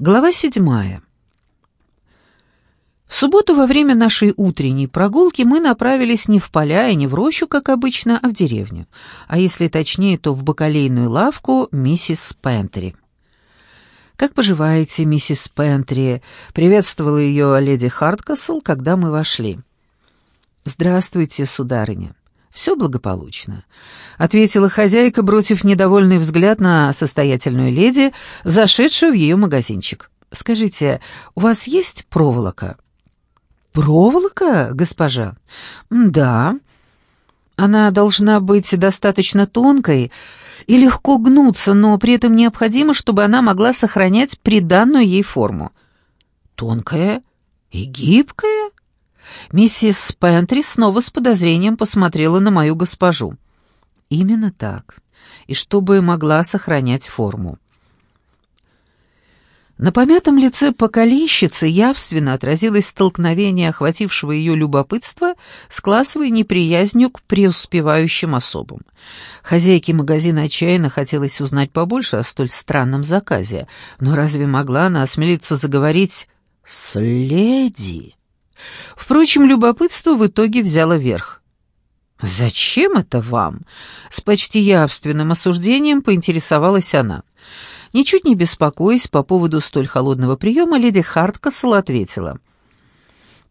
Глава седьмая. В субботу во время нашей утренней прогулки мы направились не в поля и не в рощу, как обычно, а в деревню, а если точнее, то в бакалейную лавку миссис Пентри. «Как поживаете, миссис Пентри?» — приветствовала ее леди Харткасл, когда мы вошли. «Здравствуйте, сударыня. Все благополучно», — ответила хозяйка, бросив недовольный взгляд на состоятельную леди, зашедшую в ее магазинчик. «Скажите, у вас есть проволока?» «Проволока, госпожа?» «Да. Она должна быть достаточно тонкой и легко гнуться, но при этом необходимо, чтобы она могла сохранять приданную ей форму». «Тонкая и гибкая?» Миссис Пентри снова с подозрением посмотрела на мою госпожу. «Именно так. И чтобы могла сохранять форму». На помятом лице покалищицы явственно отразилось столкновение охватившего ее любопытства с классовой неприязнью к преуспевающим особам. Хозяйке магазина отчаянно хотелось узнать побольше о столь странном заказе, но разве могла она осмелиться заговорить с леди? Впрочем, любопытство в итоге взяло верх. «Зачем это вам?» — с почти явственным осуждением поинтересовалась она. Ничуть не беспокоясь по поводу столь холодного приема, леди Харткасл ответила.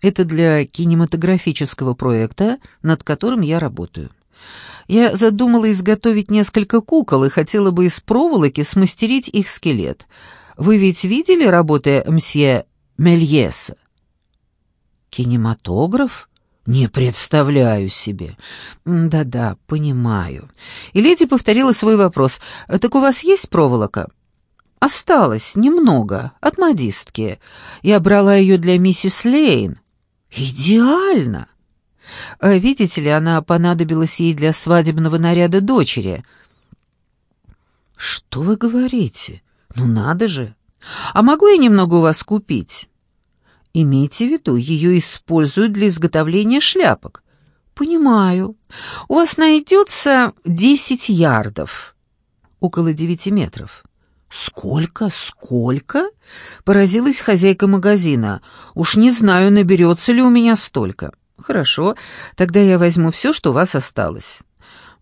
«Это для кинематографического проекта, над которым я работаю. Я задумала изготовить несколько кукол и хотела бы из проволоки смастерить их скелет. Вы ведь видели работы мсье Мельеса?» «Кинематограф?» «Не представляю себе». «Да-да, понимаю». И леди повторила свой вопрос. «Так у вас есть проволока?» Осталось немного от модистки. Я брала ее для миссис Лейн. Идеально! А видите ли, она понадобилась ей для свадебного наряда дочери. Что вы говорите? Ну надо же! А могу я немного у вас купить? Имейте в виду, ее используют для изготовления шляпок. Понимаю. У вас найдется десять ярдов. Около девяти метров. «Сколько? Сколько?» — поразилась хозяйка магазина. «Уж не знаю, наберется ли у меня столько». «Хорошо, тогда я возьму все, что у вас осталось».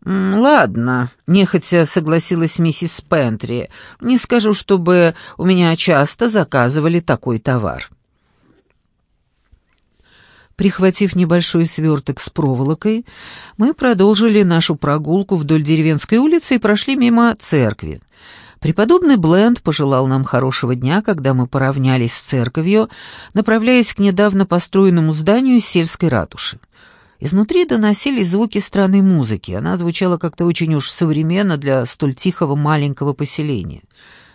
«Ладно», — нехотя согласилась миссис Пентри. «Не скажу, чтобы у меня часто заказывали такой товар». Прихватив небольшой сверток с проволокой, мы продолжили нашу прогулку вдоль деревенской улицы и прошли мимо церкви. Преподобный Бленд пожелал нам хорошего дня, когда мы поравнялись с церковью, направляясь к недавно построенному зданию сельской ратуши. Изнутри доносились звуки странной музыки, она звучала как-то очень уж современно для столь тихого маленького поселения.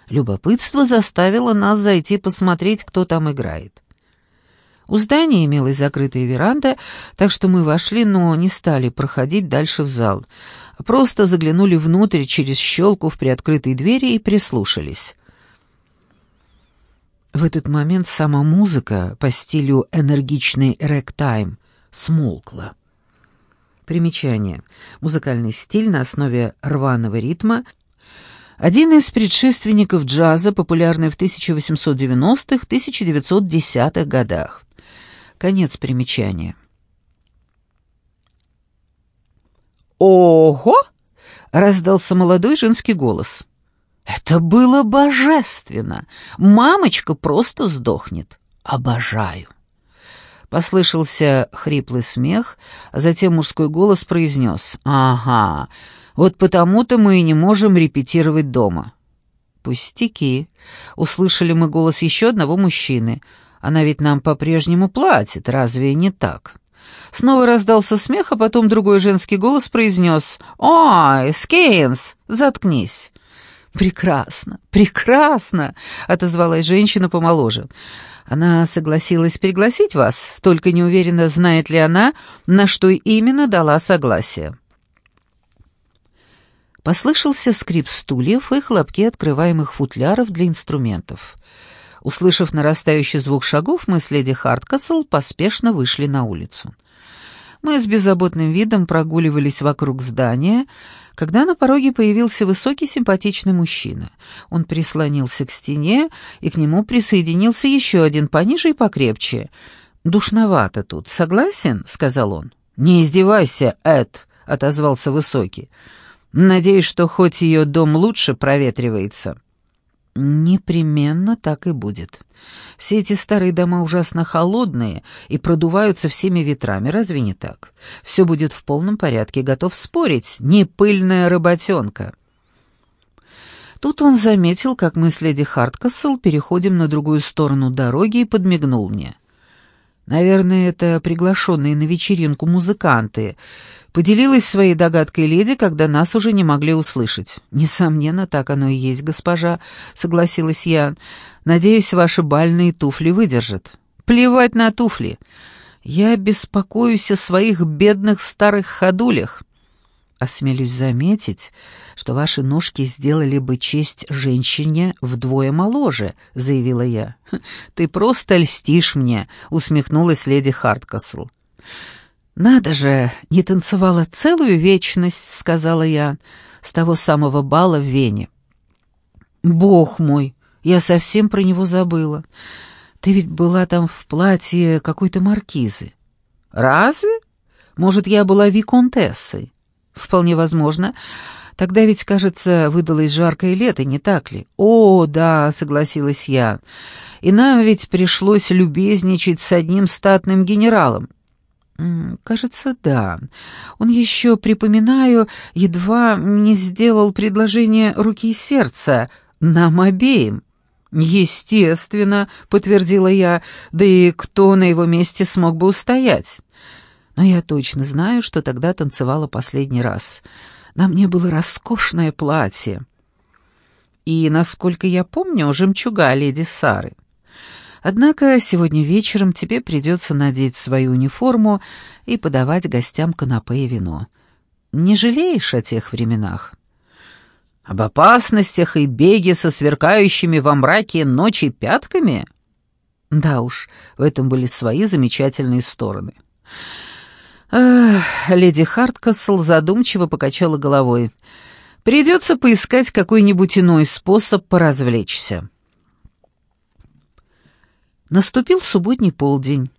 Любопытство заставило нас зайти посмотреть, кто там играет. У здания имелась закрытая веранда, так что мы вошли, но не стали проходить дальше в зал — просто заглянули внутрь через щелку в приоткрытой двери и прислушались. В этот момент сама музыка по стилю энергичный рэк-тайм смолкла. Примечание. Музыкальный стиль на основе рваного ритма — один из предшественников джаза, популярный в 1890-1910-х годах. Конец примечания. «Ого!» — раздался молодой женский голос. «Это было божественно! Мамочка просто сдохнет! Обожаю!» Послышался хриплый смех, а затем мужской голос произнес «Ага, вот потому-то мы и не можем репетировать дома». «Пустяки!» — услышали мы голос еще одного мужчины. «Она ведь нам по-прежнему платит, разве не так?» Снова раздался смех, а потом другой женский голос произнес «Ой, Скейнс, заткнись!» «Прекрасно, прекрасно!» — отозвалась женщина помоложе. «Она согласилась пригласить вас, только не уверена, знает ли она, на что именно дала согласие». Послышался скрип стульев и хлопки открываемых футляров для инструментов. Услышав нарастающий звук шагов, мы с леди Харткасл поспешно вышли на улицу. Мы с беззаботным видом прогуливались вокруг здания, когда на пороге появился высокий симпатичный мужчина. Он прислонился к стене, и к нему присоединился еще один пониже и покрепче. «Душновато тут, согласен?» — сказал он. «Не издевайся, Эд», — отозвался высокий. «Надеюсь, что хоть ее дом лучше проветривается». Непременно так и будет. Все эти старые дома ужасно холодные и продуваются всеми ветрами, разве не так? Все будет в полном порядке, готов спорить, не пыльная работенка. Тут он заметил, как мы с леди Харткасл переходим на другую сторону дороги и подмигнул мне. Наверное, это приглашенные на вечеринку музыканты. Поделилась своей догадкой леди, когда нас уже не могли услышать. «Несомненно, так оно и есть, госпожа», — согласилась я. «Надеюсь, ваши бальные туфли выдержат». «Плевать на туфли. Я беспокоюсь о своих бедных старых ходулях». Осмелюсь заметить, что ваши ножки сделали бы честь женщине вдвое моложе», — заявила я. «Хм, «Ты просто льстишь мне», — усмехнулась леди Харткасл. «Надо же, не танцевала целую вечность», — сказала я, — «с того самого бала в Вене». «Бог мой, я совсем про него забыла. Ты ведь была там в платье какой-то маркизы». «Разве? Может, я была виконтессой?» «Вполне возможно. Тогда ведь, кажется, выдалось жаркое лето, не так ли?» «О, да», — согласилась я. «И нам ведь пришлось любезничать с одним статным генералом». «Кажется, да. Он еще, припоминаю, едва не сделал предложение руки и сердца нам обеим». «Естественно», — подтвердила я, — «да и кто на его месте смог бы устоять?» Но я точно знаю, что тогда танцевала последний раз. На мне было роскошное платье. И, насколько я помню, жемчуга леди Сары. Однако сегодня вечером тебе придется надеть свою униформу и подавать гостям канапе и вино. Не жалеешь о тех временах? Об опасностях и беге со сверкающими во мраке ночи пятками? Да уж, в этом были свои замечательные стороны. Эх, леди Харткасл задумчиво покачала головой. Придется поискать какой-нибудь иной способ поразвлечься. Наступил субботний полдень.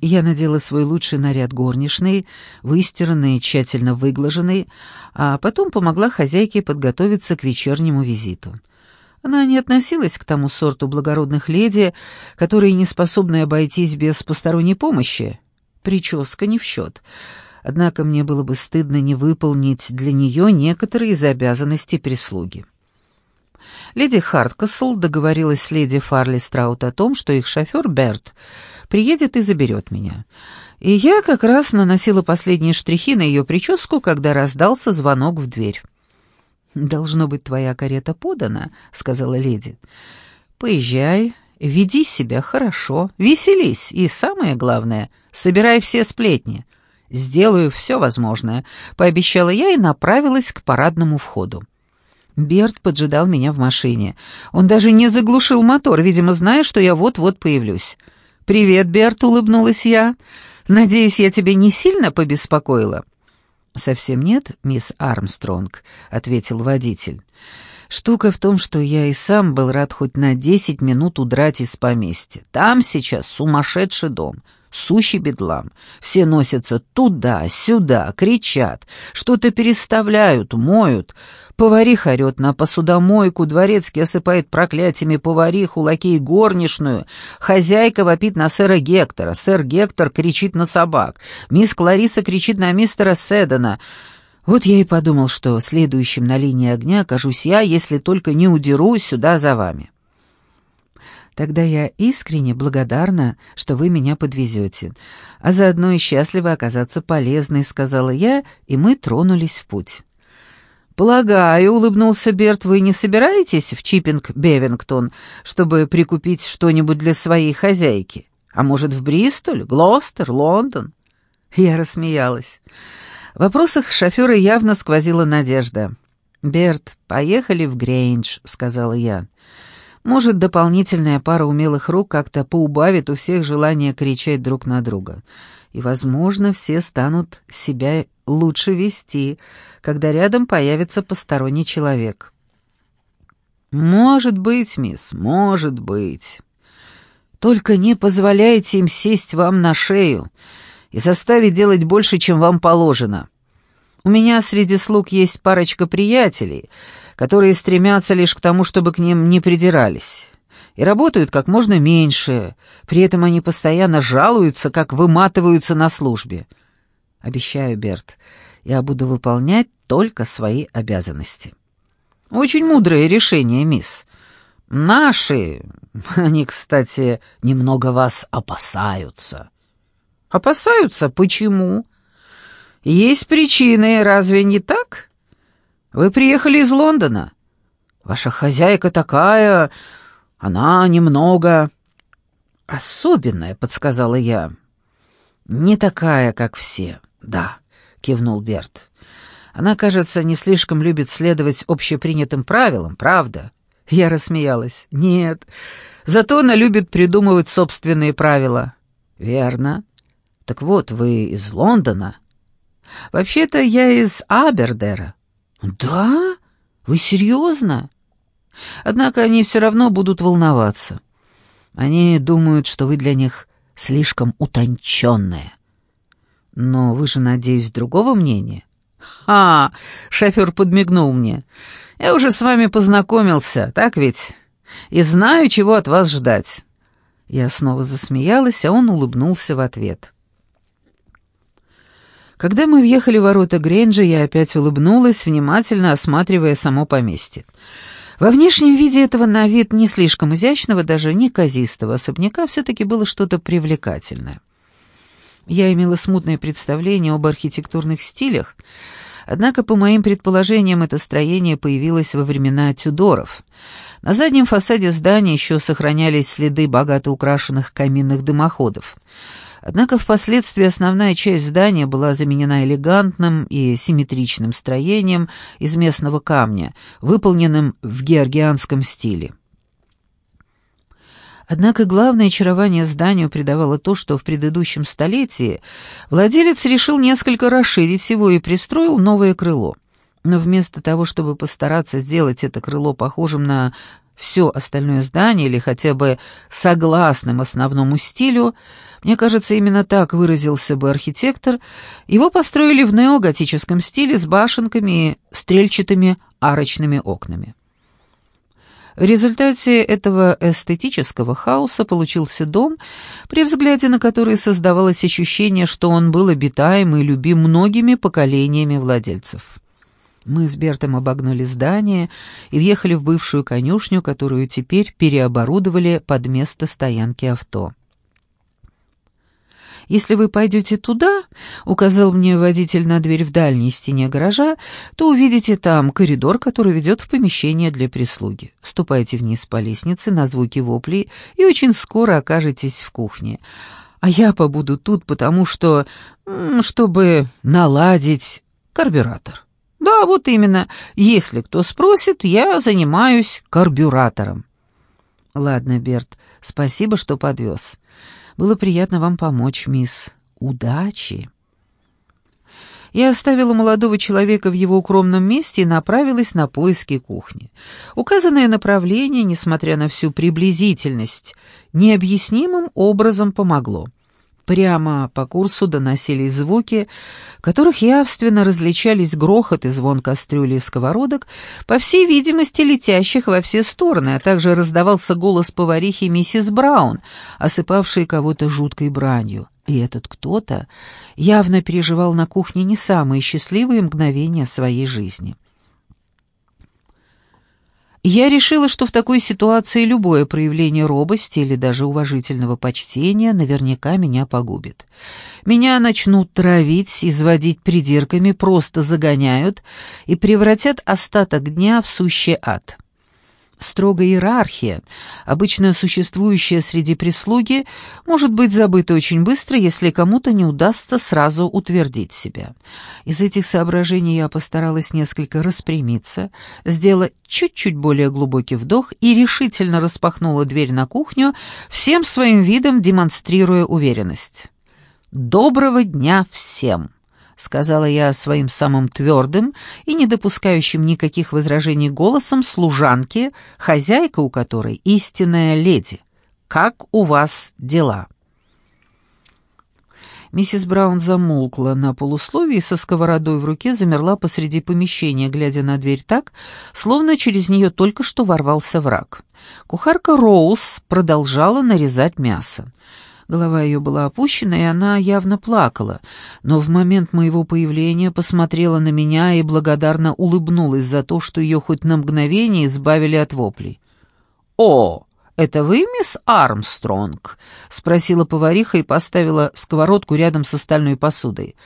Я надела свой лучший наряд горничной, выстиранный тщательно выглаженный, а потом помогла хозяйке подготовиться к вечернему визиту. Она не относилась к тому сорту благородных леди, которые не способны обойтись без посторонней помощи, прическа не в счет. Однако мне было бы стыдно не выполнить для нее некоторые из обязанностей прислуги. Леди Харткасл договорилась с леди Фарли Страут о том, что их шофер Берт приедет и заберет меня. И я как раз наносила последние штрихи на ее прическу, когда раздался звонок в дверь. «Должно быть, твоя карета подана», — сказала леди. «Поезжай, веди себя хорошо, веселись, и самое главное — собирай все сплетни. Сделаю все возможное», — пообещала я и направилась к парадному входу. Берт поджидал меня в машине. Он даже не заглушил мотор, видимо, зная, что я вот-вот появлюсь. «Привет, Берт», — улыбнулась я. «Надеюсь, я тебя не сильно побеспокоила?» «Совсем нет, мисс Армстронг», — ответил водитель. «Штука в том, что я и сам был рад хоть на десять минут удрать из поместья. Там сейчас сумасшедший дом сущий бедлам. Все носятся туда-сюда, кричат, что-то переставляют, моют. Повариха орет на посудомойку, дворецкий осыпает проклятиями повариху, лакей горничную. Хозяйка вопит на сэра Гектора, сэр Гектор кричит на собак. Мисс Клариса кричит на мистера Седана. Вот я и подумал, что следующим на линии огня окажусь я, если только не удеру сюда за вами. Тогда я искренне благодарна, что вы меня подвезете, а заодно и счастлива оказаться полезной», — сказала я, и мы тронулись в путь. «Полагаю», — улыбнулся Берт, — «вы не собираетесь в Чиппинг-Бевингтон, чтобы прикупить что-нибудь для своей хозяйки? А может, в Бристоль, Глостер, Лондон?» Я рассмеялась. В вопросах шофера явно сквозила надежда. «Берт, поехали в Грейндж», — сказала я. Может, дополнительная пара умелых рук как-то поубавит у всех желание кричать друг на друга. и, возможно, все станут себя лучше вести, когда рядом появится посторонний человек. «Может быть, мисс, может быть. Только не позволяйте им сесть вам на шею и заставить делать больше, чем вам положено. У меня среди слуг есть парочка приятелей, которые стремятся лишь к тому, чтобы к ним не придирались, и работают как можно меньше, при этом они постоянно жалуются, как выматываются на службе. Обещаю, Берт, я буду выполнять только свои обязанности. Очень мудрое решение, мисс. Наши, они, кстати, немного вас опасаются. Опасаются? Почему? Есть причины, разве не так? Вы приехали из Лондона. Ваша хозяйка такая, она немного особенная, подсказала я. Не такая, как все. Да, кивнул Берт. Она, кажется, не слишком любит следовать общепринятым правилам, правда? Я рассмеялась. Нет. Зато она любит придумывать собственные правила. Верно. Так вот, вы из Лондона. Вообще-то я из Абердера. Да? Вы серьезно? Однако они все равно будут волноваться. Они думают, что вы для них слишком утонченная. Но вы же, надеюсь, другого мнения? «А, шофер подмигнул мне. Я уже с вами познакомился, так ведь? И знаю, чего от вас ждать». Я снова засмеялась, а он улыбнулся в ответ. Когда мы въехали в ворота Грейнджа, я опять улыбнулась, внимательно осматривая само поместье. Во внешнем виде этого на вид не слишком изящного, даже неказистого особняка все-таки было что-то привлекательное. Я имела смутное представление об архитектурных стилях, однако, по моим предположениям, это строение появилось во времена Тюдоров. На заднем фасаде здания еще сохранялись следы богато украшенных каминных дымоходов. Однако впоследствии основная часть здания была заменена элегантным и симметричным строением из местного камня, выполненным в георгианском стиле. Однако главное очарование зданию придавало то, что в предыдущем столетии владелец решил несколько расширить его и пристроил новое крыло. Но вместо того, чтобы постараться сделать это крыло похожим на все остальное здание или хотя бы согласным основному стилю, мне кажется, именно так выразился бы архитектор, его построили в неоготическом стиле с башенками и стрельчатыми арочными окнами. В результате этого эстетического хаоса получился дом, при взгляде на который создавалось ощущение, что он был обитаем и любим многими поколениями владельцев. Мы с Бертом обогнули здание и въехали в бывшую конюшню, которую теперь переоборудовали под место стоянки авто. Если вы пойдете туда, — указал мне водитель на дверь в дальней стене гаража, — то увидите там коридор, который ведет в помещение для прислуги. Ступайте вниз по лестнице на звуки воплей и очень скоро окажетесь в кухне. А я побуду тут, потому что... чтобы наладить карбюратор. Да, вот именно. Если кто спросит, я занимаюсь карбюратором. Ладно, Берт, спасибо, что подвез. Было приятно вам помочь, мисс. Удачи!» Я оставила молодого человека в его укромном месте и направилась на поиски кухни. Указанное направление, несмотря на всю приблизительность, необъяснимым образом помогло. Прямо по курсу доносились звуки, которых явственно различались грохот и звон кастрюли и сковородок, по всей видимости, летящих во все стороны, а также раздавался голос поварихи миссис Браун, осыпавшей кого-то жуткой бранью. И этот кто-то явно переживал на кухне не самые счастливые мгновения своей жизни. Я решила, что в такой ситуации любое проявление робости или даже уважительного почтения наверняка меня погубит. Меня начнут травить, изводить придирками, просто загоняют и превратят остаток дня в сущий ад. Строгая иерархия, обычно существующая среди прислуги, может быть забыта очень быстро, если кому-то не удастся сразу утвердить себя. Из этих соображений я постаралась несколько распрямиться, сделала чуть-чуть более глубокий вдох и решительно распахнула дверь на кухню, всем своим видом демонстрируя уверенность. «Доброго дня всем!» — сказала я своим самым твердым и не допускающим никаких возражений голосом служанки, хозяйка у которой истинная леди. «Как у вас дела?» Миссис Браун замолкла на полусловии и со сковородой в руке замерла посреди помещения, глядя на дверь так, словно через нее только что ворвался враг. Кухарка Роуз продолжала нарезать мясо. Голова ее была опущена, и она явно плакала, но в момент моего появления посмотрела на меня и благодарно улыбнулась за то, что ее хоть на мгновение избавили от воплей. «О, это вы, мисс Армстронг?» — спросила повариха и поставила сковородку рядом с остальной посудой.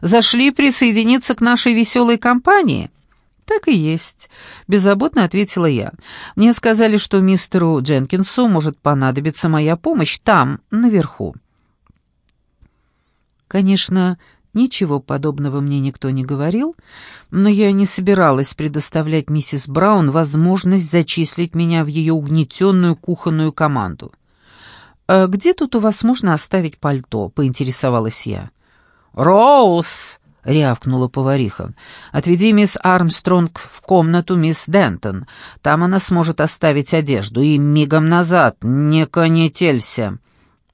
«Зашли присоединиться к нашей веселой компании?» «Так и есть», — беззаботно ответила я. «Мне сказали, что мистеру Дженкинсу может понадобиться моя помощь там, наверху». Конечно, ничего подобного мне никто не говорил, но я не собиралась предоставлять миссис Браун возможность зачислить меня в ее угнетенную кухонную команду. «А где тут у вас можно оставить пальто?» — поинтересовалась я. «Роуз!» — рявкнула повариха. «Отведи мисс Армстронг в комнату мисс Дентон. Там она сможет оставить одежду. И мигом назад, не конетелься».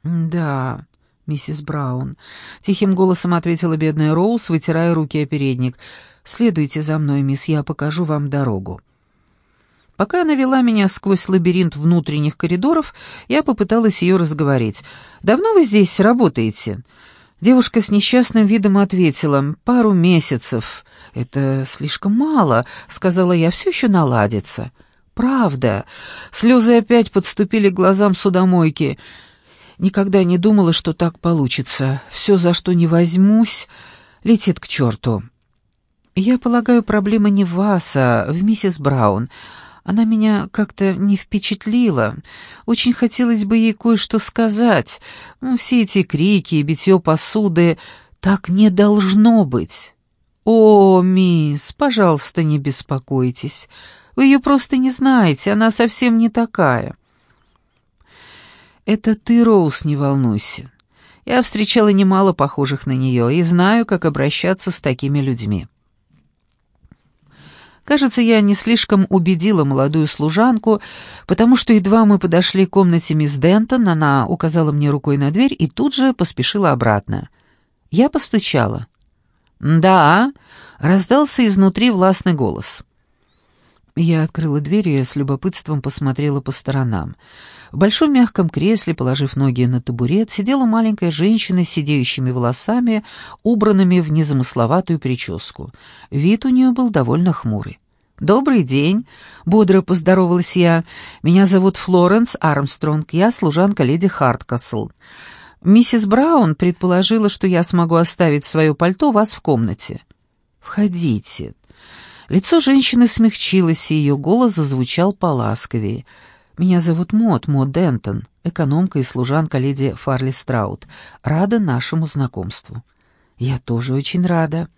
«Да, миссис Браун», — тихим голосом ответила бедная Роуз, вытирая руки о передник. «Следуйте за мной, мисс, я покажу вам дорогу». Пока она вела меня сквозь лабиринт внутренних коридоров, я попыталась ее разговорить. «Давно вы здесь работаете?» Девушка с несчастным видом ответила, «Пару месяцев». «Это слишком мало», — сказала я, — «все еще наладится». «Правда». Слезы опять подступили к глазам судомойки. Никогда не думала, что так получится. Все, за что не возьмусь, летит к черту. Я полагаю, проблема не в вас, а в миссис Браун. Она меня как-то не впечатлила. Очень хотелось бы ей кое-что сказать. Ну, все эти крики и битье посуды... Так не должно быть. О, мисс, пожалуйста, не беспокойтесь. Вы ее просто не знаете, она совсем не такая. Это ты, Роуз, не волнуйся. Я встречала немало похожих на нее и знаю, как обращаться с такими людьми. Кажется, я не слишком убедила молодую служанку, потому что едва мы подошли к комнате мисс Дентон, она указала мне рукой на дверь и тут же поспешила обратно. Я постучала. «Да», — раздался изнутри властный голос. Я открыла дверь и с любопытством посмотрела по сторонам. В большом мягком кресле, положив ноги на табурет, сидела маленькая женщина с сидеющими волосами, убранными в незамысловатую прическу. Вид у нее был довольно хмурый. «Добрый день», — бодро поздоровалась я. «Меня зовут Флоренс Армстронг, я служанка леди Харткасл. Миссис Браун предположила, что я смогу оставить свое пальто у вас в комнате». «Входите». Лицо женщины смягчилось, и ее голос зазвучал поласковее. Меня зовут Мот, Мот Дентон, экономка и служанка леди Фарли Страут. Рада нашему знакомству». «Я тоже очень рада».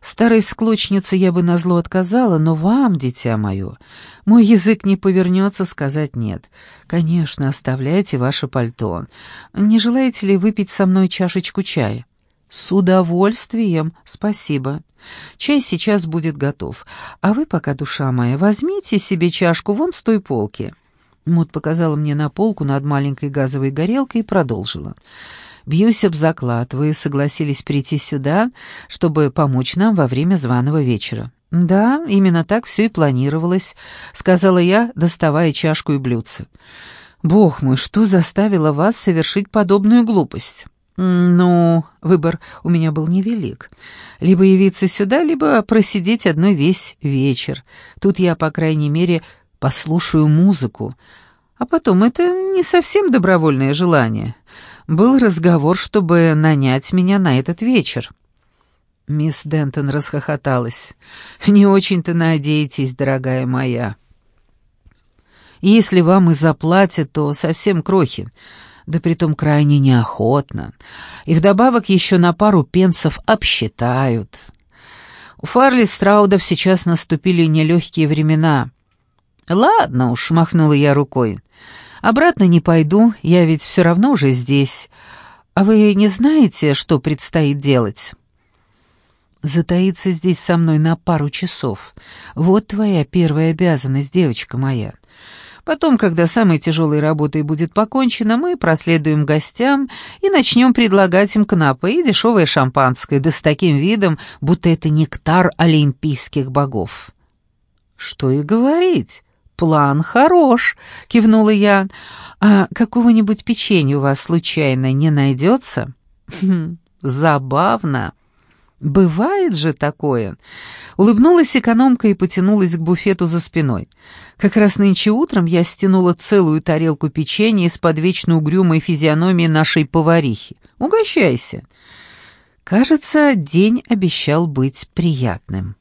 Старой склочнице я бы назло отказала, но вам, дитя мое, мой язык не повернется сказать «нет». Конечно, оставляйте ваше пальто. Не желаете ли выпить со мной чашечку чая? «С удовольствием, спасибо. Чай сейчас будет готов. А вы пока, душа моя, возьмите себе чашку вон с той полки». Мут показала мне на полку над маленькой газовой горелкой и продолжила. «Бьюсь об заклад, вы согласились прийти сюда, чтобы помочь нам во время званого вечера». «Да, именно так все и планировалось», — сказала я, доставая чашку и блюдце. «Бог мой, что заставило вас совершить подобную глупость?» «Ну, выбор у меня был невелик. Либо явиться сюда, либо просидеть одной весь вечер. Тут я, по крайней мере, послушаю музыку. А потом, это не совсем добровольное желание. Был разговор, чтобы нанять меня на этот вечер». Мисс Дентон расхохоталась. «Не очень-то надеетесь, дорогая моя. Если вам и заплатят, то совсем крохи да притом крайне неохотно, и вдобавок еще на пару пенсов обсчитают. У Фарли Страудов сейчас наступили нелегкие времена. «Ладно уж», — махнула я рукой, — «обратно не пойду, я ведь все равно уже здесь. А вы не знаете, что предстоит делать?» «Затаиться здесь со мной на пару часов. Вот твоя первая обязанность, девочка моя. Потом, когда самой тяжелой работой будет покончено, мы проследуем гостям и начнем предлагать им канапе и дешевое шампанское, да с таким видом, будто это нектар олимпийских богов». «Что и говорить, план хорош», — кивнула я. «А какого-нибудь печенья у вас случайно не найдется?» хм, «Забавно». «Бывает же такое!» Улыбнулась экономка и потянулась к буфету за спиной. Как раз нынче утром я стянула целую тарелку печенья из-под вечно угрюмой физиономии нашей поварихи. «Угощайся!» Кажется, день обещал быть приятным.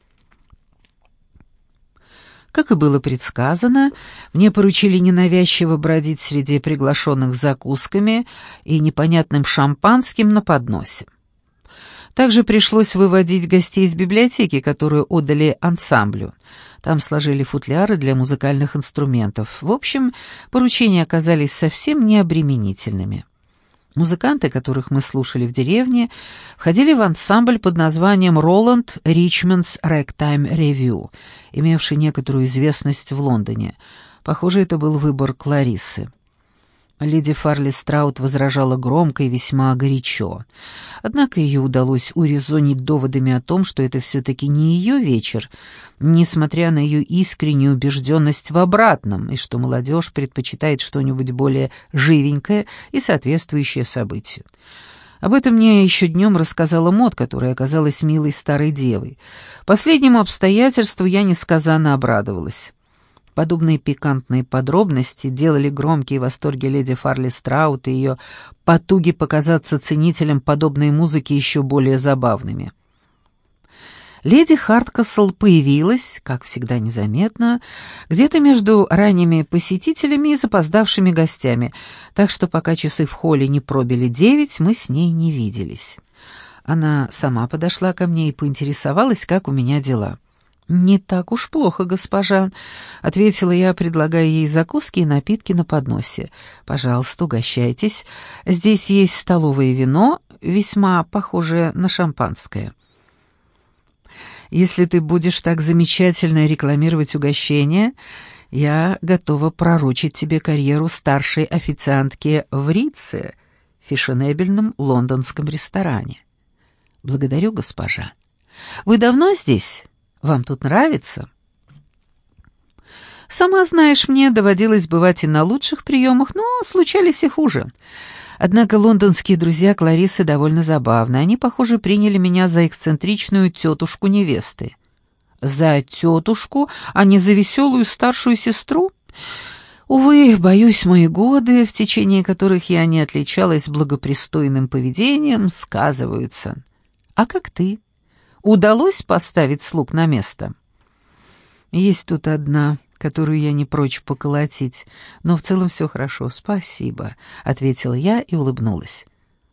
Как и было предсказано, мне поручили ненавязчиво бродить среди приглашенных закусками и непонятным шампанским на подносе. Также пришлось выводить гостей из библиотеки, которую отдали ансамблю. Там сложили футляры для музыкальных инструментов. В общем, поручения оказались совсем необременительными. Музыканты, которых мы слушали в деревне, входили в ансамбль под названием «Роланд Ричмондс Ragtime Review», имевший некоторую известность в Лондоне. Похоже, это был выбор Клариссы. Леди Фарли Страут возражала громко и весьма горячо. Однако ее удалось урезонить доводами о том, что это все-таки не ее вечер, несмотря на ее искреннюю убежденность в обратном, и что молодежь предпочитает что-нибудь более живенькое и соответствующее событию. Об этом мне еще днем рассказала Мот, которая оказалась милой старой девой. Последнему обстоятельству я несказанно обрадовалась. Подобные пикантные подробности делали громкие восторги леди Фарли Страут и ее потуги показаться ценителям подобной музыки еще более забавными. Леди Харткасл появилась, как всегда незаметно, где-то между ранними посетителями и запоздавшими гостями, так что пока часы в холле не пробили девять, мы с ней не виделись. Она сама подошла ко мне и поинтересовалась, как у меня дела. «Не так уж плохо, госпожа», — ответила я, предлагая ей закуски и напитки на подносе. «Пожалуйста, угощайтесь. Здесь есть столовое вино, весьма похожее на шампанское». «Если ты будешь так замечательно рекламировать угощение, я готова пророчить тебе карьеру старшей официантки в Рице, фешенебельном лондонском ресторане». «Благодарю, госпожа. Вы давно здесь?» Вам тут нравится?» «Сама знаешь, мне доводилось бывать и на лучших приемах, но случались и хуже. Однако лондонские друзья Кларисы довольно забавны. Они, похоже, приняли меня за эксцентричную тетушку невесты. За тетушку, а не за веселую старшую сестру?» Увы, боюсь, мои годы, в течение которых я не отличалась благопристойным поведением, сказываются. А как ты? Удалось поставить слуг на место? Есть тут одна, которую я не прочь поколотить, но в целом все хорошо, спасибо, ответила я и улыбнулась.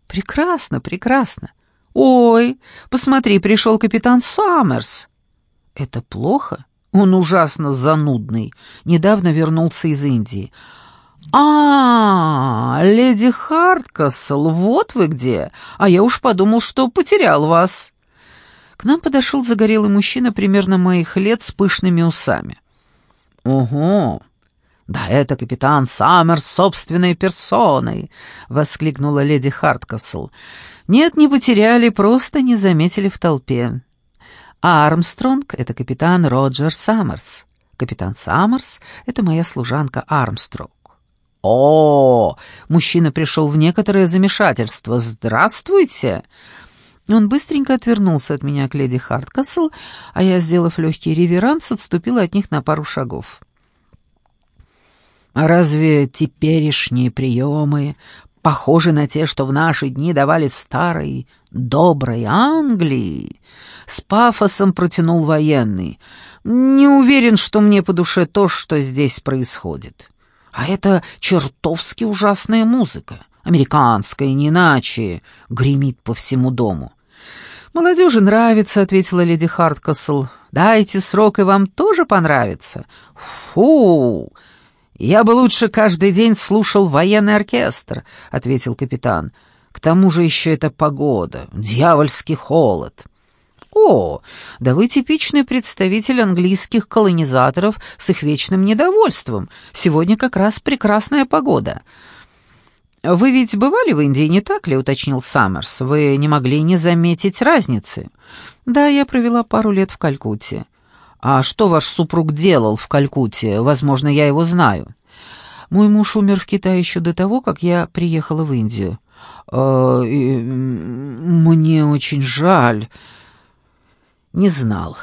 Прекрасно, прекрасно. Ой, посмотри, пришел капитан Саммерс. Это плохо? Он ужасно занудный. Недавно вернулся из Индии. «А, леди Харткасл, вот вы где! А я уж подумал, что потерял вас». К нам подошел загорелый мужчина примерно моих лет с пышными усами. «Ого! Да это капитан Саммерс собственной персоной!» — воскликнула леди Харткасл. «Нет, не потеряли, просто не заметили в толпе. А Армстронг — это капитан Роджер Саммерс. Капитан Саммерс — это моя служанка Армстронг. «О!» — мужчина пришел в некоторое замешательство. «Здравствуйте!» Он быстренько отвернулся от меня к леди Харткасл, а я, сделав легкий реверанс, отступила от них на пару шагов. «А разве теперешние приемы похожи на те, что в наши дни давали в старой, доброй Англии?» С пафосом протянул военный. «Не уверен, что мне по душе то, что здесь происходит. А это чертовски ужасная музыка» американская, не иначе, гремит по всему дому. «Молодежи нравится», — ответила леди Харткасл. «Дайте срок, и вам тоже понравится». «Фу! Я бы лучше каждый день слушал военный оркестр», — ответил капитан. К тому же еще эта погода, дьявольский холод. О, да вы типичный представитель английских колонизаторов с их вечным недовольством. Сегодня как раз прекрасная погода. Вы ведь бывали в Индии, не так ли, уточнил Саммерс. Вы не могли не заметить разницы. Да, я провела пару лет в Калькутте. А что ваш супруг делал в Калькутте? Возможно, я его знаю. Мой муж умер в Китае еще до того, как я приехала в Индию. Э, мне очень жаль. Не знал.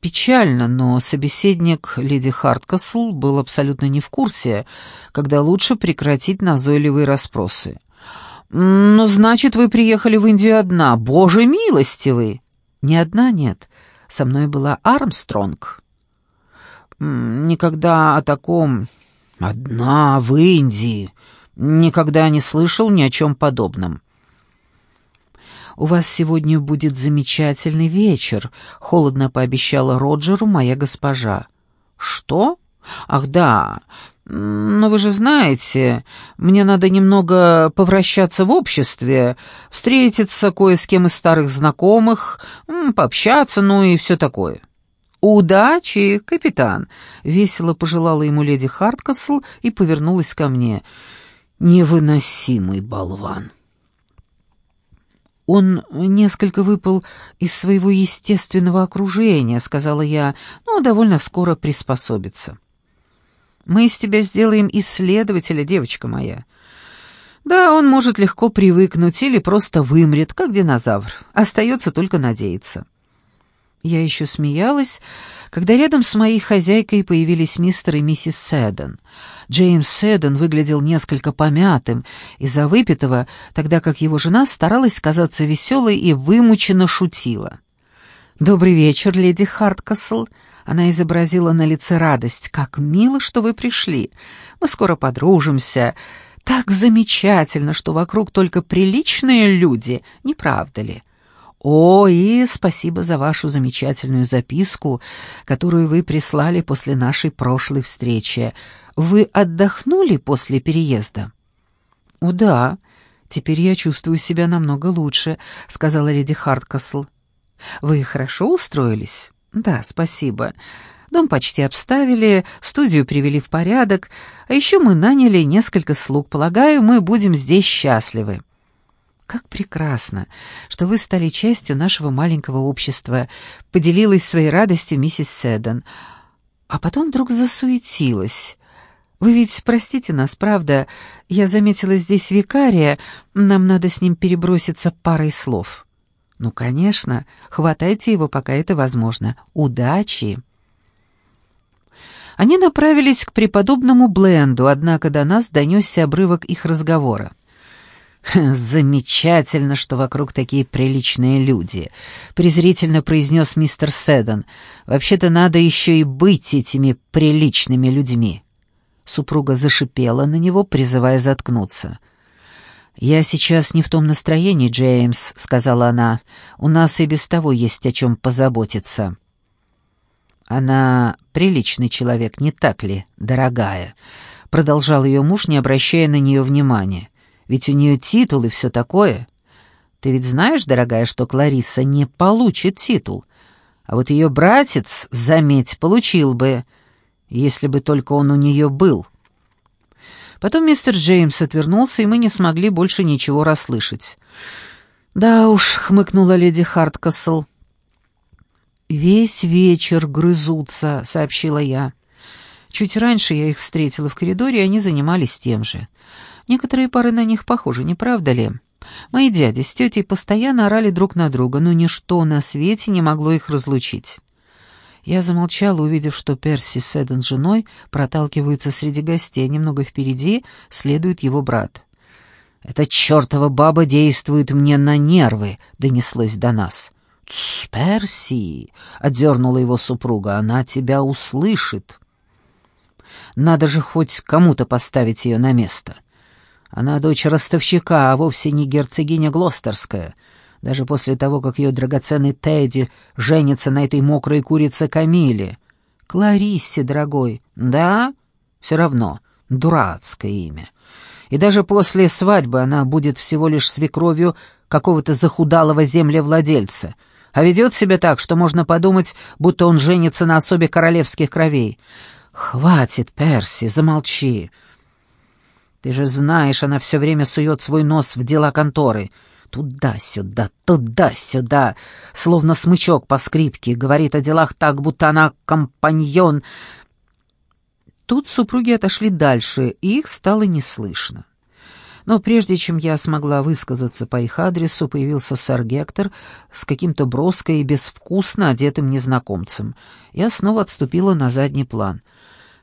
Печально, но собеседник леди Харткасл был абсолютно не в курсе, когда лучше прекратить назойливые расспросы. «Ну, значит, вы приехали в Индию одна. Боже милостивый!» «Не одна, нет. Со мной была Армстронг». «Никогда о таком... Одна в Индии. Никогда не слышал ни о чем подобном». «У вас сегодня будет замечательный вечер», — холодно пообещала Роджеру моя госпожа. «Что? Ах, да. Но вы же знаете, мне надо немного повращаться в обществе, встретиться кое с кем из старых знакомых, пообщаться, ну и все такое». «Удачи, капитан!» — весело пожелала ему леди Харткасл и повернулась ко мне. «Невыносимый болван!» «Он несколько выпал из своего естественного окружения», — сказала я, — «но довольно скоро приспособится». «Мы из тебя сделаем исследователя, девочка моя». «Да, он может легко привыкнуть или просто вымрет, как динозавр. Остается только надеяться». Я еще смеялась, когда рядом с моей хозяйкой появились мистер и миссис Сэддон. Джеймс Сэддон выглядел несколько помятым из-за выпитого, тогда как его жена старалась казаться веселой и вымученно шутила. «Добрый вечер, леди Харткасл», она изобразила на лице радость. «Как мило, что вы пришли. Мы скоро подружимся. Так замечательно, что вокруг только приличные люди, не правда ли?» О, и спасибо за вашу замечательную записку, которую вы прислали после нашей прошлой встречи. Вы отдохнули после переезда? О, да. Теперь я чувствую себя намного лучше, сказала леди Харткасл. Вы хорошо устроились? Да, спасибо. Дом почти обставили, студию привели в порядок, а еще мы наняли несколько слуг. Полагаю, мы будем здесь счастливы. «Как прекрасно, что вы стали частью нашего маленького общества», — поделилась своей радостью миссис Седан. А потом вдруг засуетилась. «Вы ведь простите нас, правда? Я заметила здесь викария, нам надо с ним переброситься парой слов». «Ну, конечно, хватайте его, пока это возможно. Удачи!» Они направились к преподобному Бленду, однако до нас донесся обрывок их разговора. «Замечательно, что вокруг такие приличные люди», — презрительно произнес мистер Седан. «Вообще-то надо еще и быть этими приличными людьми». Супруга зашипела на него, призывая заткнуться. «Я сейчас не в том настроении, Джеймс», — сказала она. «У нас и без того есть о чем позаботиться». «Она приличный человек, не так ли, дорогая?» — продолжал ее муж, не обращая на нее внимания. Ведь у нее титул и все такое. Ты ведь знаешь, дорогая, что Клариса не получит титул. А вот ее братец, заметь, получил бы, если бы только он у нее был. Потом мистер Джеймс отвернулся, и мы не смогли больше ничего расслышать. «Да уж», — хмыкнула леди Харткасл. «Весь вечер грызутся», — сообщила я. Чуть раньше я их встретила в коридоре, и они занимались тем же. Некоторые пары на них похожи, не правда ли? Мои дяди с тетей постоянно орали друг на друга, но ничто на свете не могло их разлучить. Я замолчала, увидев, что Перси с Эден с женой проталкиваются среди гостей, а немного впереди следует его брат. «Эта чертова баба действует мне на нервы», — донеслось до нас. «Тсс, Перси!» — отдернула его супруга. «Она тебя услышит». «Надо же хоть кому-то поставить ее на место». Она дочь ростовщика, а вовсе не герцогиня Глостерская. Даже после того, как ее драгоценный Тедди женится на этой мокрой курице Камиле. Клариссе, дорогой. Да? Все равно. Дурацкое имя. И даже после свадьбы она будет всего лишь свекровью какого-то захудалого землевладельца, а ведет себя так, что можно подумать, будто он женится на особе королевских кровей. «Хватит, Перси, замолчи!» «Ты же знаешь, она все время сует свой нос в дела конторы. Туда-сюда, туда-сюда, словно смычок по скрипке, говорит о делах так, будто она компаньон». Тут супруги отошли дальше, и их стало не слышно. Но прежде чем я смогла высказаться по их адресу, появился сэр Гектор с каким-то броско и безвкусно одетым незнакомцем. Я снова отступила на задний план.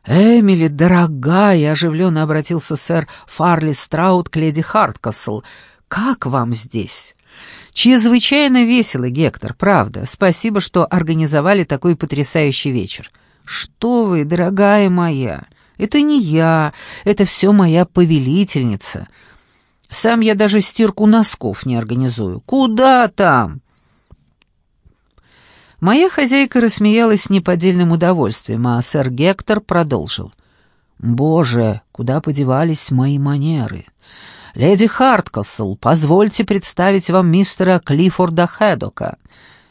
«Эмили, дорогая!» — оживленно обратился сэр Фарли Страут к леди Харткасл. «Как вам здесь?» «Чрезвычайно весело, Гектор, правда. Спасибо, что организовали такой потрясающий вечер». «Что вы, дорогая моя! Это не я, это все моя повелительница. Сам я даже стирку носков не организую. Куда там?» Моя хозяйка рассмеялась с неподдельным удовольствием, а сэр Гектор продолжил. «Боже, куда подевались мои манеры? Леди Харткасл, позвольте представить вам мистера Клиффорда Хедока.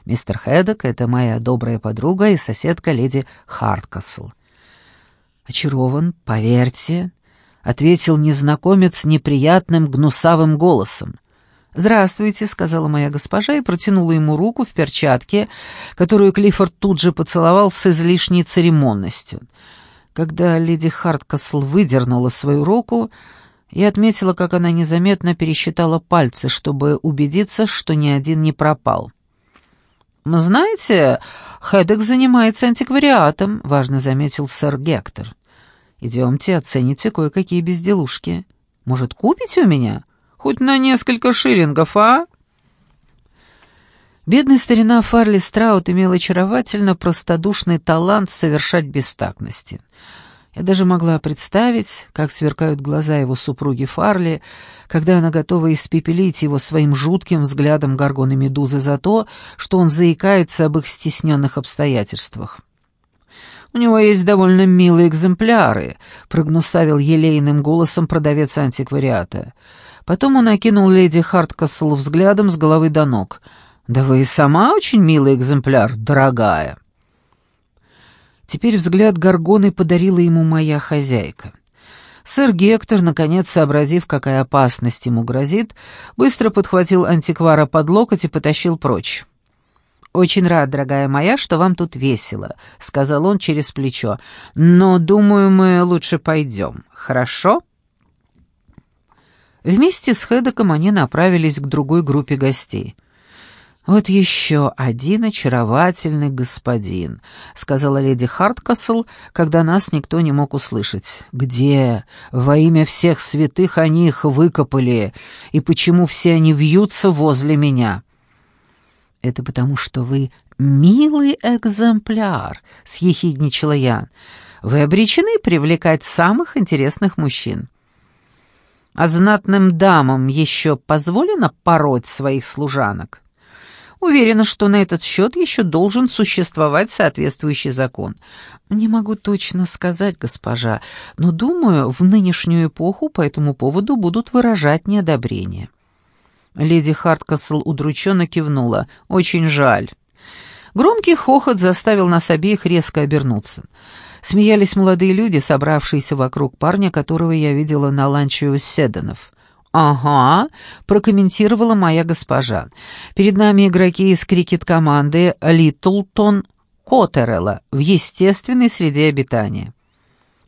Мистер Хедок — это моя добрая подруга и соседка леди Харткасл». «Очарован, поверьте, — ответил незнакомец неприятным гнусавым голосом. «Здравствуйте», — сказала моя госпожа и протянула ему руку в перчатке, которую Клиффорд тут же поцеловал с излишней церемонностью. Когда леди Харткасл выдернула свою руку, я отметила, как она незаметно пересчитала пальцы, чтобы убедиться, что ни один не пропал. «Знаете, Хэддок занимается антиквариатом», — важно заметил сэр Гектор. Идемте, оцените кое-какие безделушки. Может, купите у меня? Хоть на несколько шиллингов, а?» Бедный старина Фарли Страут имел очаровательно простодушный талант совершать бестактности. Я даже могла представить, как сверкают глаза его супруги Фарли, когда она готова испепелить его своим жутким взглядом горгоны Медузы за то, что он заикается об их стесненных обстоятельствах. У него есть довольно милые экземпляры», — прогнусавил елейным голосом продавец антиквариата. Потом он окинул леди Харткасл взглядом с головы до ног. «Да вы и сама очень милый экземпляр, дорогая». Теперь взгляд Горгоны подарила ему моя хозяйка. Сэр Гектор, наконец сообразив, какая опасность ему грозит, быстро подхватил антиквара под локоть и потащил прочь. «Очень рад, дорогая моя, что вам тут весело», — сказал он через плечо. «Но, думаю, мы лучше пойдем. Хорошо?» Вместе с Хэдоком они направились к другой группе гостей. «Вот еще один очаровательный господин», — сказала леди Харткасл, когда нас никто не мог услышать. «Где? Во имя всех святых они их выкопали, и почему все они вьются возле меня?» «Это потому, что вы милый экземпляр», — съехидничала я. «Вы обречены привлекать самых интересных мужчин». «А знатным дамам еще позволено пороть своих служанок?» Уверена, что на этот счет еще должен существовать соответствующий закон. Не могу точно сказать, госпожа, но думаю, в нынешнюю эпоху по этому поводу будут выражать неодобрение. Леди Харткасл удрученно кивнула. «Очень жаль». Громкий хохот заставил нас обеих резко обернуться. Смеялись молодые люди, собравшиеся вокруг парня, которого я видела на ланче у Седанов. «Ага», — прокомментировала моя госпожа. «Перед нами игроки из крикет-команды Литлтон Коттерелла в естественной среде обитания».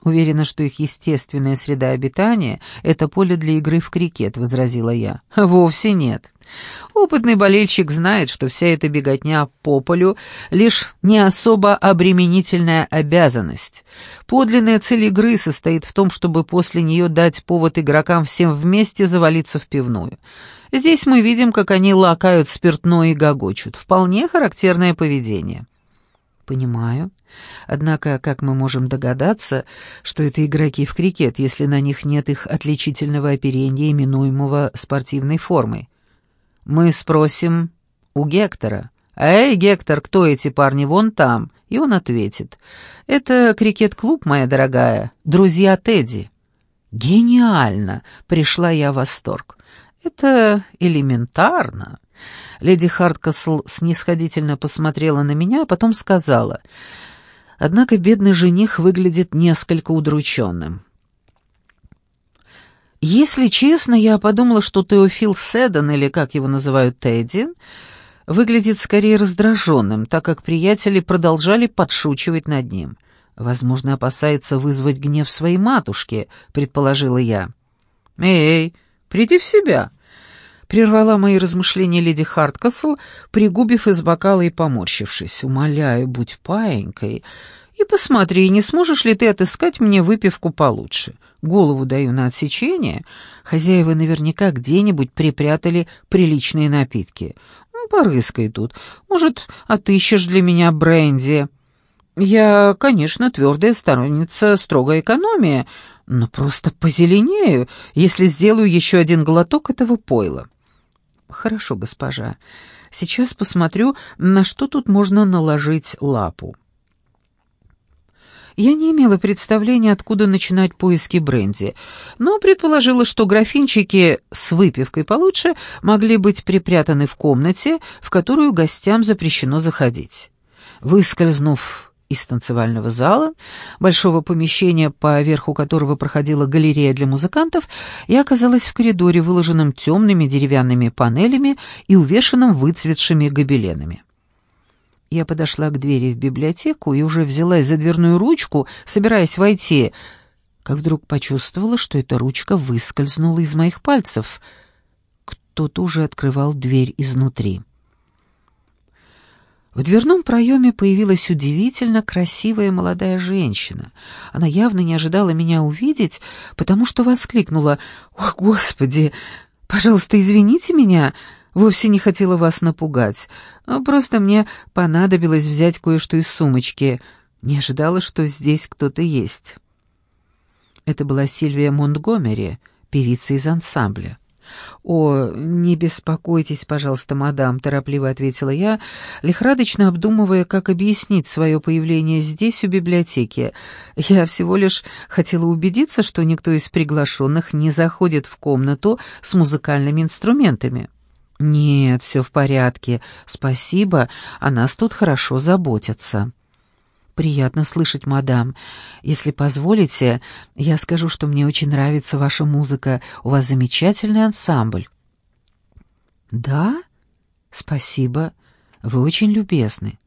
«Уверена, что их естественная среда обитания — это поле для игры в крикет», — возразила я. «Вовсе нет. Опытный болельщик знает, что вся эта беготня по полю — лишь не особо обременительная обязанность. Подлинная цель игры состоит в том, чтобы после нее дать повод игрокам всем вместе завалиться в пивную. Здесь мы видим, как они лакают спиртное и гогочут. Вполне характерное поведение». «Понимаю. Однако, как мы можем догадаться, что это игроки в крикет, если на них нет их отличительного оперения, именуемого спортивной формой? Мы спросим у Гектора. «Эй, Гектор, кто эти парни вон там?» И он ответит. «Это крикет-клуб, моя дорогая, друзья Тедди». «Гениально!» — пришла я в восторг. «Это элементарно». Леди Харткасл снисходительно посмотрела на меня, а потом сказала. «Однако бедный жених выглядит несколько удрученным». Если честно, я подумала, что Теофил Седан, или как его называют Тедди, выглядит скорее раздраженным, так как приятели продолжали подшучивать над ним. Возможно, опасается вызвать гнев своей матушки, предположила я. «Эй, приди в себя!» Прервала мои размышления леди Харткасл, пригубив из бокала и поморщившись. «Умоляю, будь паенькой, и посмотри, не сможешь ли ты отыскать мне выпивку получше. Голову даю на отсечение. Хозяева наверняка где-нибудь припрятали приличные напитки. Ну, порыскай тут. Может, отыщешь для меня бренди. Я, конечно, твердая сторонница строгой экономии, но просто позеленею, если сделаю еще один глоток этого пойла. Хорошо, госпожа. Сейчас посмотрю, на что тут можно наложить лапу. Я не имела представления, откуда начинать поиски бренди, но предположила, что графинчики с выпивкой получше могли быть припрятаны в комнате, в которую гостям запрещено заходить. Выскользнув из танцевального зала, большого помещения, по верху которого проходила галерея для музыкантов, я оказалась в коридоре, выложенном темными деревянными панелями и увешанном выцветшими гобеленами. Я подошла к двери в библиотеку и уже взялась за дверную ручку, собираясь войти, как вдруг почувствовала, что эта ручка выскользнула из моих пальцев. Кто-то уже открывал дверь изнутри. В дверном проеме появилась удивительно красивая молодая женщина. Она явно не ожидала меня увидеть, потому что воскликнула «О, Господи! Пожалуйста, извините меня!» Вовсе не хотела вас напугать. Просто мне понадобилось взять кое-что из сумочки. Не ожидала, что здесь кто-то есть». Это была Сильвия Монтгомери, певица из ансамбля. «О, не беспокойтесь, пожалуйста, мадам», — торопливо ответила я, лихорадочно обдумывая, как объяснить свое появление здесь, у библиотеки. Я всего лишь хотела убедиться, что никто из приглашенных не заходит в комнату с музыкальными инструментами. «Нет, все в порядке. Спасибо, о нас тут хорошо заботятся». «Приятно слышать, мадам. Если позволите, я скажу, что мне очень нравится ваша музыка. У вас замечательный ансамбль». «Да? Спасибо. Вы очень любезны.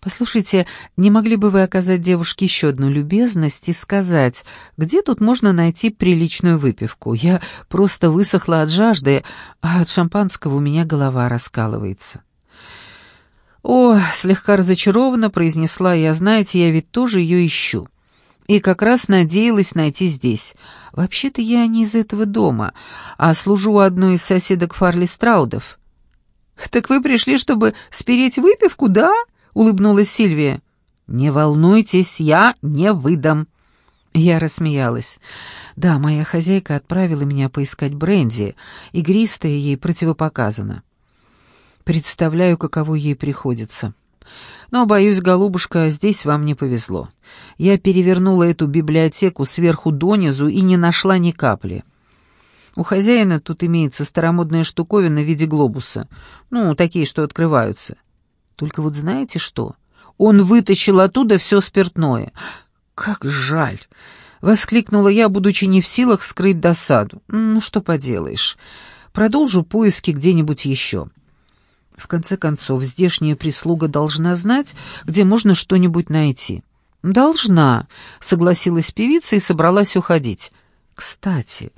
«Послушайте, не могли бы вы оказать девушке еще одну любезность и сказать, где тут можно найти приличную выпивку? Я просто высохла от жажды, а от шампанского у меня голова раскалывается». «О, слегка разочарованно произнесла я, знаете, я ведь тоже ее ищу. И как раз надеялась найти здесь. Вообще-то я не из этого дома, а служу одной из соседок Фарли Страудов». «Так вы пришли, чтобы спереть выпивку, да?» — улыбнулась Сильвия. «Не волнуйтесь, я не выдам». Я рассмеялась. «Да, моя хозяйка отправила меня поискать бренди, игристая ей противопоказано. Представляю, каково ей приходится. Но, боюсь, голубушка, здесь вам не повезло. Я перевернула эту библиотеку сверху донизу и не нашла ни капли». У хозяина тут имеется старомодная штуковина в виде глобуса. Ну, такие, что открываются. Только вот знаете что? Он вытащил оттуда все спиртное. Как жаль! Воскликнула я, будучи не в силах скрыть досаду. Ну, что поделаешь. Продолжу поиски где-нибудь еще. В конце концов, здешняя прислуга должна знать, где можно что-нибудь найти. «Должна», — согласилась певица и собралась уходить. «Кстати,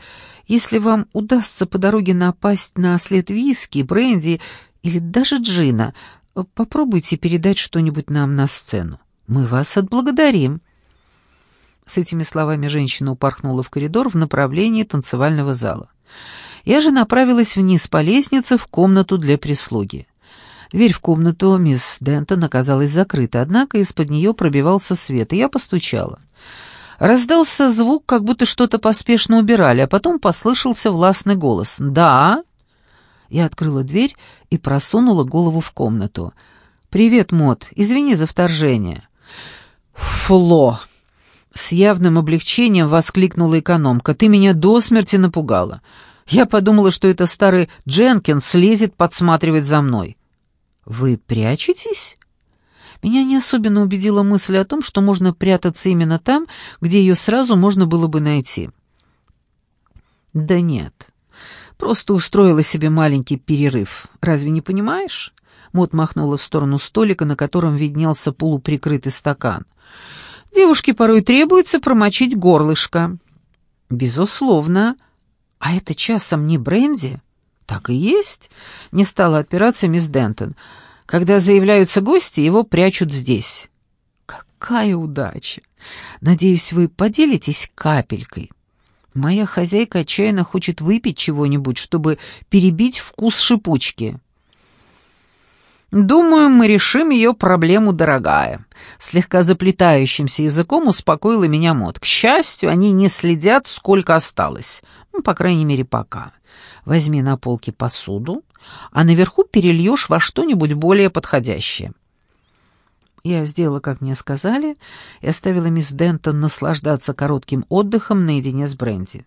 если вам удастся по дороге напасть на след виски, бренди или даже джина, попробуйте передать что-нибудь нам на сцену. Мы вас отблагодарим». С этими словами женщина упорхнула в коридор в направлении танцевального зала. Я же направилась вниз по лестнице в комнату для прислуги. Дверь в комнату мисс Дентон оказалась закрыта, однако из-под нее пробивался свет, и я постучала. Раздался звук, как будто что-то поспешно убирали, а потом послышался властный голос. «Да?» Я открыла дверь и просунула голову в комнату. «Привет, Мот. Извини за вторжение». «Фло!» С явным облегчением воскликнула экономка. «Ты меня до смерти напугала. Я подумала, что это старый Дженкинс лезет подсматривать за мной». «Вы прячетесь?» Меня не особенно убедила мысль о том, что можно прятаться именно там, где ее сразу можно было бы найти. «Да нет. Просто устроила себе маленький перерыв. Разве не понимаешь?» Мот махнула в сторону столика, на котором виднелся полуприкрытый стакан. Девушке порой требуется промочить горлышко. Безусловно. А это часом не бренди? Так и есть. Не стала отпираться мисс Дентон. Когда заявляются гости, его прячут здесь. Какая удача. Надеюсь, вы поделитесь капелькой. Моя хозяйка отчаянно хочет выпить чего-нибудь, чтобы перебить вкус шипучки. «Думаю, мы решим ее проблему, дорогая». Слегка заплетающимся языком успокоила меня Мот. «К счастью, они не следят, сколько осталось. Ну, по крайней мере, пока. Возьми на полке посуду, а наверху перельешь во что-нибудь более подходящее». Я сделала, как мне сказали, и оставила мисс Дентон наслаждаться коротким отдыхом наедине с Бренди.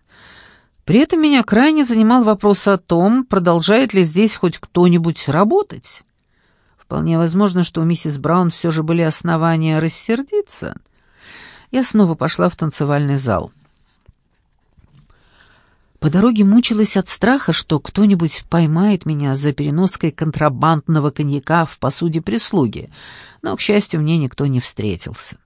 При этом меня крайне занимал вопрос о том, продолжает ли здесь хоть кто-нибудь работать. Вполне возможно, что у миссис Браун все же были основания рассердиться. Я снова пошла в танцевальный зал. По дороге мучилась от страха, что кто-нибудь поймает меня за переноской контрабандного коньяка в посуде прислуги, но, к счастью, мне никто не встретился.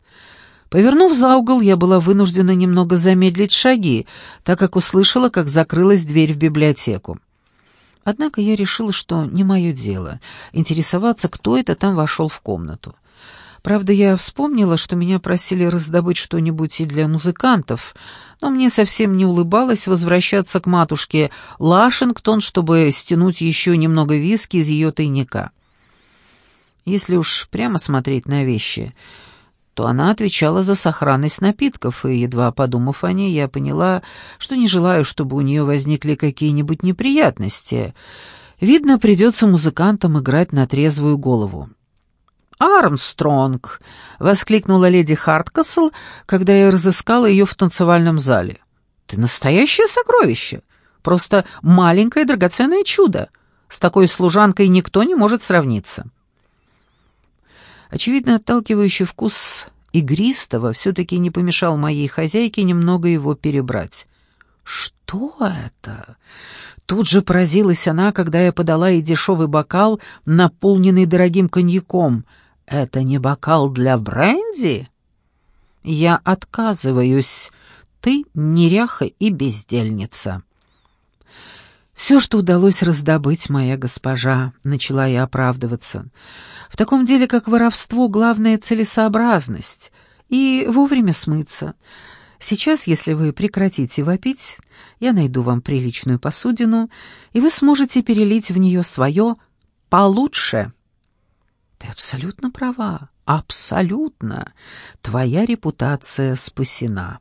Повернув за угол, я была вынуждена немного замедлить шаги, так как услышала, как закрылась дверь в библиотеку. Однако я решила, что не мое дело интересоваться, кто это там вошел в комнату. Правда, я вспомнила, что меня просили раздобыть что-нибудь и для музыкантов, но мне совсем не улыбалось возвращаться к матушке Лашингтон, чтобы стянуть еще немного виски из ее тайника. Если уж прямо смотреть на вещи, то она отвечала за сохранность напитков, и, едва подумав о ней, я поняла, что не желаю, чтобы у нее возникли какие-нибудь неприятности. Видно, придется музыкантам играть на трезвую голову. «Армстронг!» — воскликнула леди Харткасл, когда я разыскала ее в танцевальном зале. «Ты настоящее сокровище! Просто маленькое драгоценное чудо! С такой служанкой никто не может сравниться!» Очевидно, отталкивающий вкус игристого все-таки не помешал моей хозяйке немного его перебрать. «Что это?» Тут же поразилась она, когда я подала ей дешевый бокал, наполненный дорогим коньяком. «Это не бокал для бренди?» «Я отказываюсь. Ты неряха и бездельница». «Все, что удалось раздобыть, моя госпожа», — начала я оправдываться. «В таком деле, как воровство, главная целесообразность и вовремя смыться. Сейчас, если вы прекратите вопить, я найду вам приличную посудину, и вы сможете перелить в нее свое получше». «Ты абсолютно права, абсолютно. Твоя репутация спасена».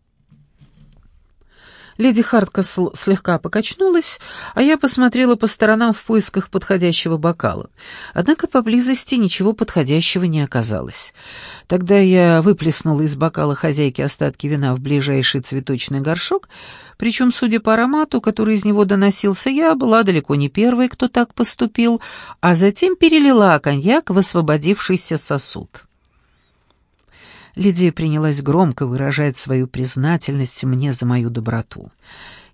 Леди Харткасл слегка покачнулась, а я посмотрела по сторонам в поисках подходящего бокала. Однако поблизости ничего подходящего не оказалось. Тогда я выплеснула из бокала хозяйки остатки вина в ближайший цветочный горшок, причем, судя по аромату, который из него доносился, я была далеко не первой, кто так поступил, а затем перелила коньяк в освободившийся сосуд. Лидия принялась громко выражать свою признательность мне за мою доброту.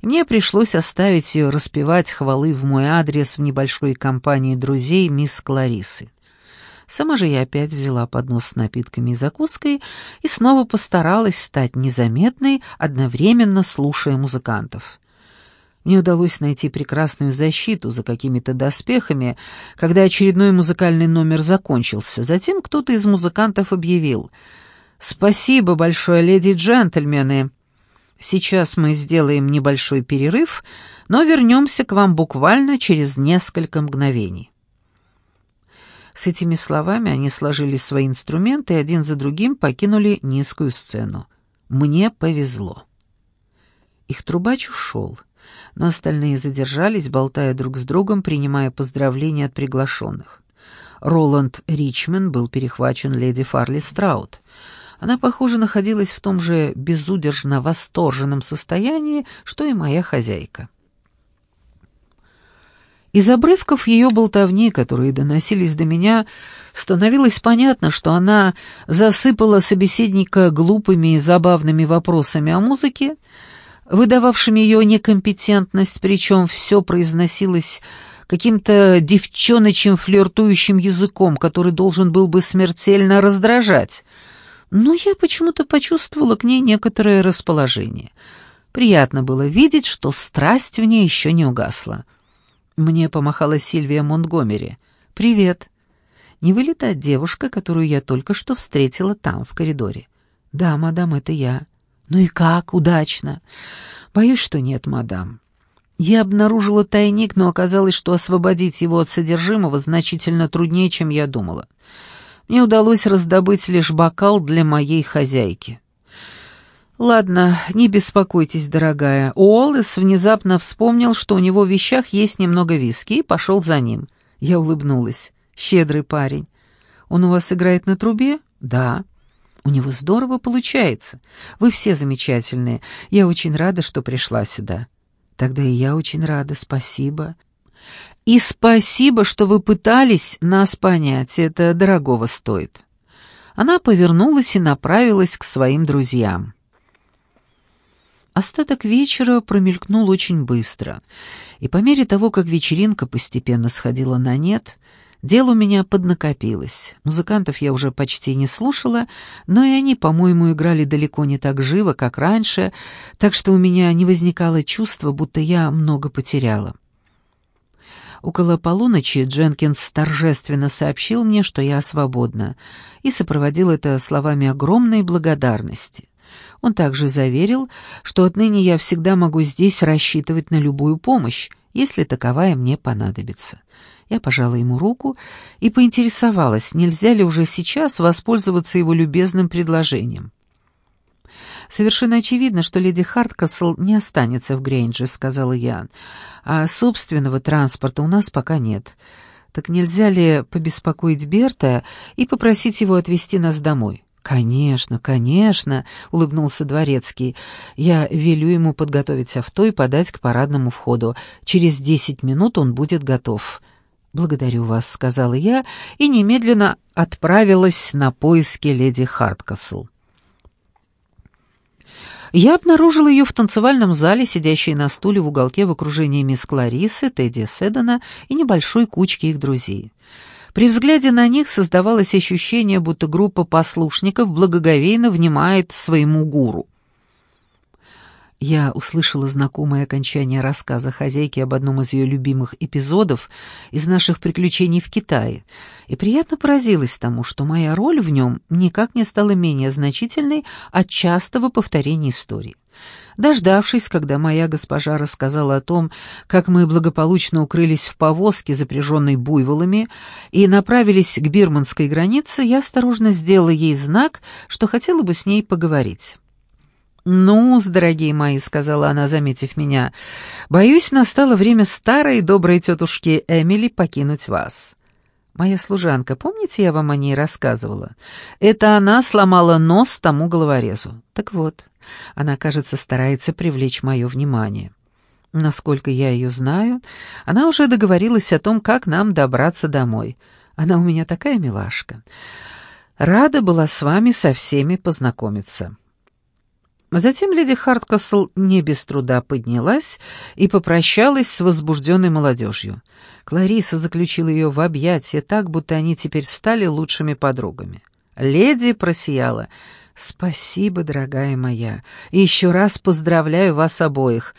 И мне пришлось оставить ее распевать хвалы в мой адрес в небольшой компании друзей мисс Кларисы. Сама же я опять взяла поднос с напитками и закуской и снова постаралась стать незаметной, одновременно слушая музыкантов. Мне удалось найти прекрасную защиту за какими-то доспехами, когда очередной музыкальный номер закончился. Затем кто-то из музыкантов объявил — «Спасибо большое, леди и джентльмены. Сейчас мы сделаем небольшой перерыв, но вернемся к вам буквально через несколько мгновений». С этими словами они сложили свои инструменты и один за другим покинули низкую сцену. Мне повезло. Их трубач ушел, но остальные задержались, болтая друг с другом, принимая поздравления от приглашенных. Роланд Ричман был перехвачен леди Фарли Страут. Она, похоже, находилась в том же безудержно восторженном состоянии, что и моя хозяйка. Из обрывков ее болтовни, которые доносились до меня, становилось понятно, что она засыпала собеседника глупыми и забавными вопросами о музыке, выдававшими ее некомпетентность, причем все произносилось каким-то девчоночим флиртующим языком, который должен был бы смертельно раздражать. Но я почему-то почувствовала к ней некоторое расположение. Приятно было видеть, что страсть в ней еще не угасла. Мне помахала Сильвия Монтгомери. «Привет. Не вы ли та девушка, которую я только что встретила там, в коридоре?» «Да, мадам, это я». «Ну и как? Удачно?» «Боюсь, что нет, мадам. Я обнаружила тайник, но оказалось, что освободить его от содержимого значительно труднее, чем я думала. Мне удалось раздобыть лишь бокал для моей хозяйки». «Ладно, не беспокойтесь, дорогая». Уоллес внезапно вспомнил, что у него в вещах есть немного виски, и пошел за ним. Я улыбнулась. «Щедрый парень. Он у вас играет на трубе?» «Да». «У него здорово получается. Вы все замечательные. Я очень рада, что пришла сюда». «Тогда и я очень рада. Спасибо». «И спасибо, что вы пытались нас понять. Это дорогого стоит». Она повернулась и направилась к своим друзьям. Остаток вечера промелькнул очень быстро, и по мере того, как вечеринка постепенно сходила на нет, дело у меня поднакопилось. Музыкантов я уже почти не слушала, но и они, по-моему, играли далеко не так живо, как раньше, так что у меня не возникало чувства, будто я много потеряла. Около полуночи Дженкинс торжественно сообщил мне, что я свободна, и сопроводил это словами огромной благодарности. Он также заверил, что отныне я всегда могу здесь рассчитывать на любую помощь, если таковая мне понадобится. Я пожала ему руку и поинтересовалась, нельзя ли уже сейчас воспользоваться его любезным предложением. «Совершенно очевидно, что леди Харткасл не останется в Грейнже», — сказала я. «А собственного транспорта у нас пока нет. Так нельзя ли побеспокоить Берта и попросить его отвезти нас домой?» «Конечно, конечно», — улыбнулся Дворецкий. «Я велю ему подготовить авто и подать к парадному входу. Через десять минут он будет готов». «Благодарю вас», — сказала я, и немедленно отправилась на поиски леди Харткасл. Я обнаружила ее в танцевальном зале, сидящей на стуле в уголке в окружении мисс Кларисы, Тедди Седана и небольшой кучки их друзей. При взгляде на них создавалось ощущение, будто группа послушников благоговейно внимает своему гуру. Я услышала знакомое окончание рассказа хозяйки об одном из ее любимых эпизодов из наших приключений в Китае, и приятно поразилась тому, что моя роль в нем никак не стала менее значительной от частого повторения истории. Дождавшись, когда моя госпожа рассказала о том, как мы благополучно укрылись в повозке, запряженной буйволами, и направились к бирманской границе, я осторожно сделала ей знак, что хотела бы с ней поговорить. «Ну, дорогие мои», — сказала она, заметив меня, — «боюсь, настало время старой доброй тетушки Эмили покинуть вас». Моя служанка, помните, я вам о ней рассказывала? Это она сломала нос тому головорезу. Так вот, она, кажется, старается привлечь мое внимание. Насколько я ее знаю, она уже договорилась о том, как нам добраться домой. Она у меня такая милашка. Рада была с вами со всеми познакомиться. Затем леди Харткасл не без труда поднялась и попрощалась с возбужденной молодежью. Клариса заключила ее в объятия так, будто они теперь стали лучшими подругами. Леди просияла. «Спасибо, дорогая моя, и еще раз поздравляю вас обоих.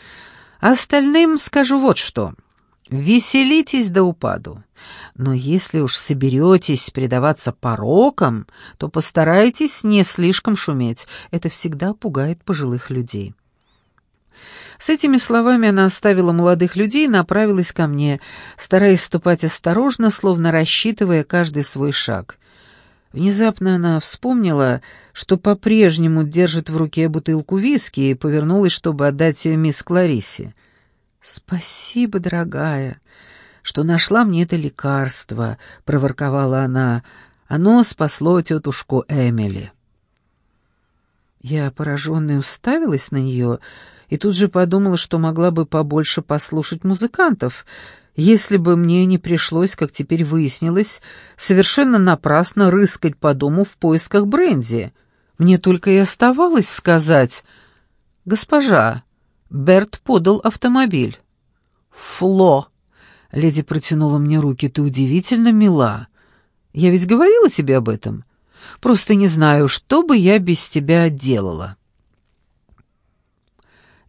Остальным скажу вот что. Веселитесь до упаду. Но если уж соберетесь предаваться порокам, то постарайтесь не слишком шуметь. Это всегда пугает пожилых людей». С этими словами она оставила молодых людей и направилась ко мне, стараясь ступать осторожно, словно рассчитывая каждый свой шаг. Внезапно она вспомнила, что по-прежнему держит в руке бутылку виски и повернулась, чтобы отдать ее мисс Кларисе. «Спасибо, дорогая, что нашла мне это лекарство», — проворковала она. «Оно спасло тетушку Эмили». Я пораженная уставилась на нее и тут же подумала, что могла бы побольше послушать музыкантов, если бы мне не пришлось, как теперь выяснилось, совершенно напрасно рыскать по дому в поисках бренди. Мне только и оставалось сказать «Госпожа, Берт подал автомобиль». «Фло!» — леди протянула мне руки. «Ты удивительно мила. Я ведь говорила тебе об этом. Просто не знаю, что бы я без тебя делала».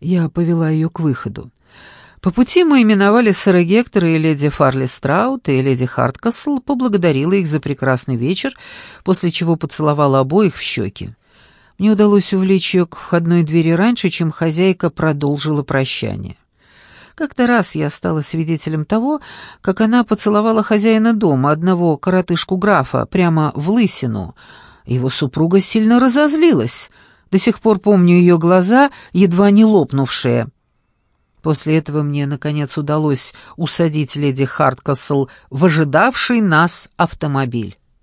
Я повела ее к выходу. По пути мы именовали сэра Гектора и леди Фарли Страут, и леди Харткасл поблагодарила их за прекрасный вечер, после чего поцеловала обоих в щеки. Мне удалось увлечь ее к входной двери раньше, чем хозяйка продолжила прощание. Как-то раз я стала свидетелем того, как она поцеловала хозяина дома, одного коротышку графа, прямо в лысину. Его супруга сильно разозлилась. До сих пор помню ее глаза, едва не лопнувшие. После этого мне, наконец, удалось усадить леди Харткасл в ожидавший нас автомобиль.